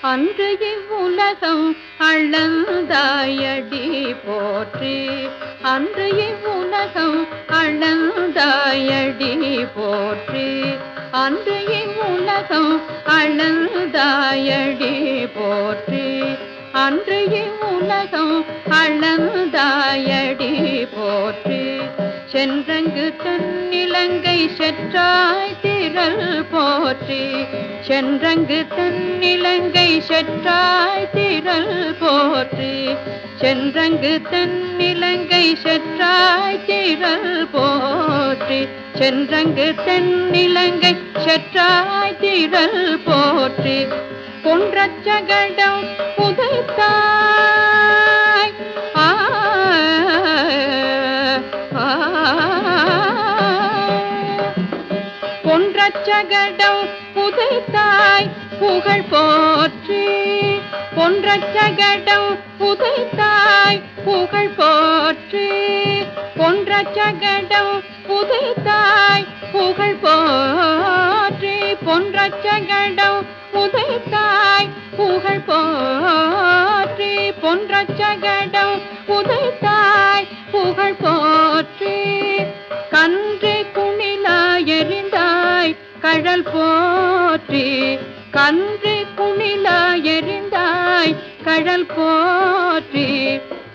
அன்று இவ்வுலகம் அளந்தாயடி போற்றி. அன்று இவ்வுலகம் அளந்தாயடி போற்றி. அன்று இவ்வுலகம் அளந்தாயடி போற்றி. அன்று இவ்வுலகம் அளந்தாயடி போற்றி. சென்றங்கு தென்னிலங்கை செற்றாய் திரள் போற்றி சென்றங்கு தென்னிலங்கை செற்றாய் திரள் போற்றி சென்றங்கு தென்னிலங்கை செற்றாய் திரள் போற்றி சென்றங்கு தென்னிலங்கை செற்றாய் திரள் போற்றி. பொன்றச்சகடம் புதைத்த பொன்றச்சகடம் புதைத்தாய் புகழ் போற்றி. பொன்றச்சகடம் புதைத்தாய் புகழ் போற்றி. பொன்றச்சகடம் புதைத்தாய் புகழ் போற்றி. பொன்றச்சகடம் புதைத்தாய் புகழ் போற்றி. பொன்றச்சகடம் புதை கழல் போற்றி கன்று குணில எரிந்தாய். கழல் போற்றி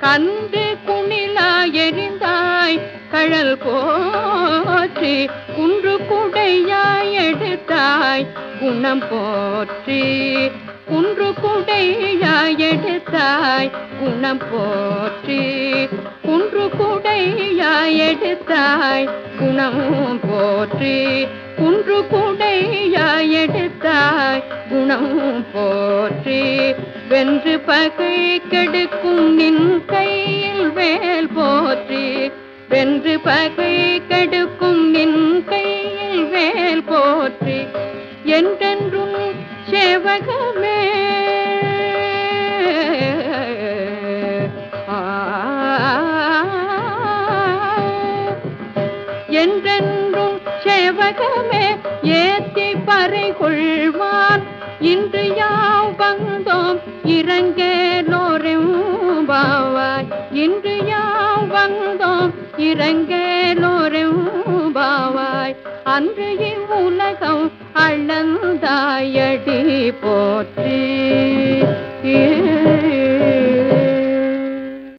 கன்று குணில எரிந்தாய். கழல் போற்றி குன்று குடையாய் எடுத்தாய். குணம் போற்றி குன்று குடையாய் எடுத்தாய். குணம் போற்றி குன்று குடையாய் எடுத்தாய். குணமும் போற்றி குன்று எடுத்தாய் குணம் போற்றி வென்று பகை கெடுக்கும் நின் கையில் வேல் போற்றி வென்று பகை கெடுக்கும் நின் கையில் வேல் போற்றி என்றென்றும் சேவகமே. என்றென்றும் சேவகமே ஏத்தி பறை கொள்வ இன்று யாவ் வந்தோம் இறங்கேலோரும் பாவாய். இன்று யாவ் வந்தோம் இறங்கேலோரும் பாவாய். அன்று இவ்வுலகம் அளந்தாயடி போற்றி.